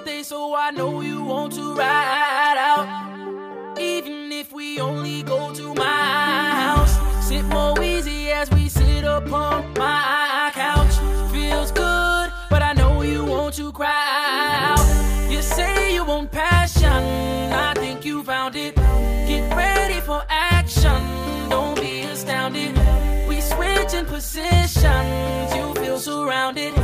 birthday, so I know you want to ride out. Even if we only go to my house, sit Moscato as we sit upon my couch. Feels good, but I know you want to cry out. You say you want passion, I think you found it. Get ready for action, don't be astounded. We switching positions, you feel surrounded.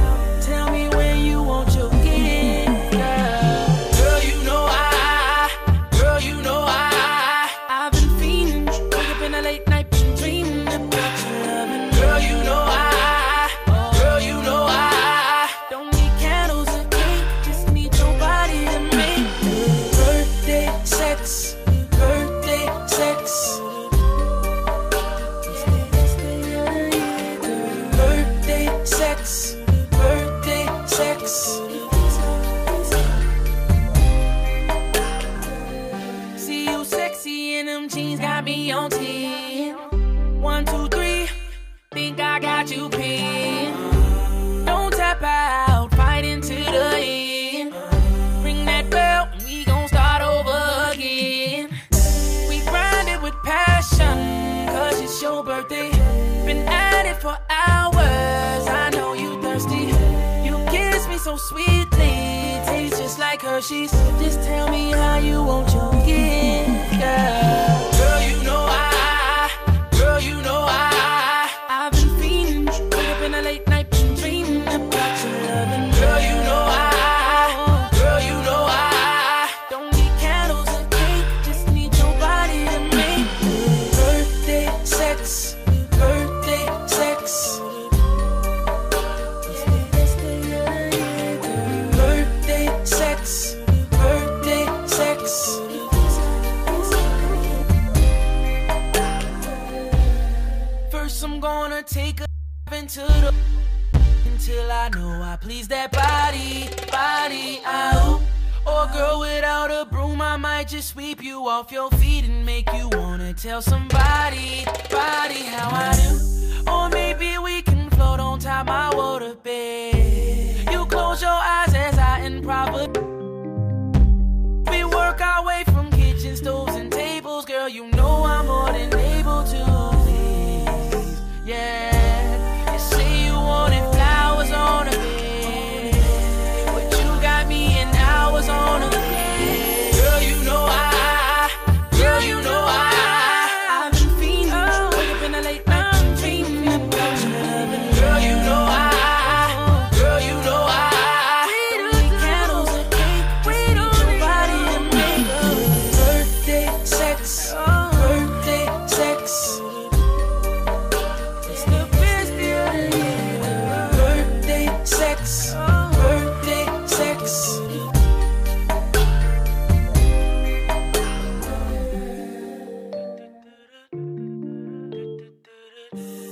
Birthday. Been at it for hours, I know you thirsty. You kiss me so sweetly, tastes just like Hershey's. Just tell me how you want your gift, girl. Take a into the until I know I please that body, body out. Or girl without a broom, I might just sweep you off your feet and make you wanna tell somebody, body how I do. Or maybe we can good.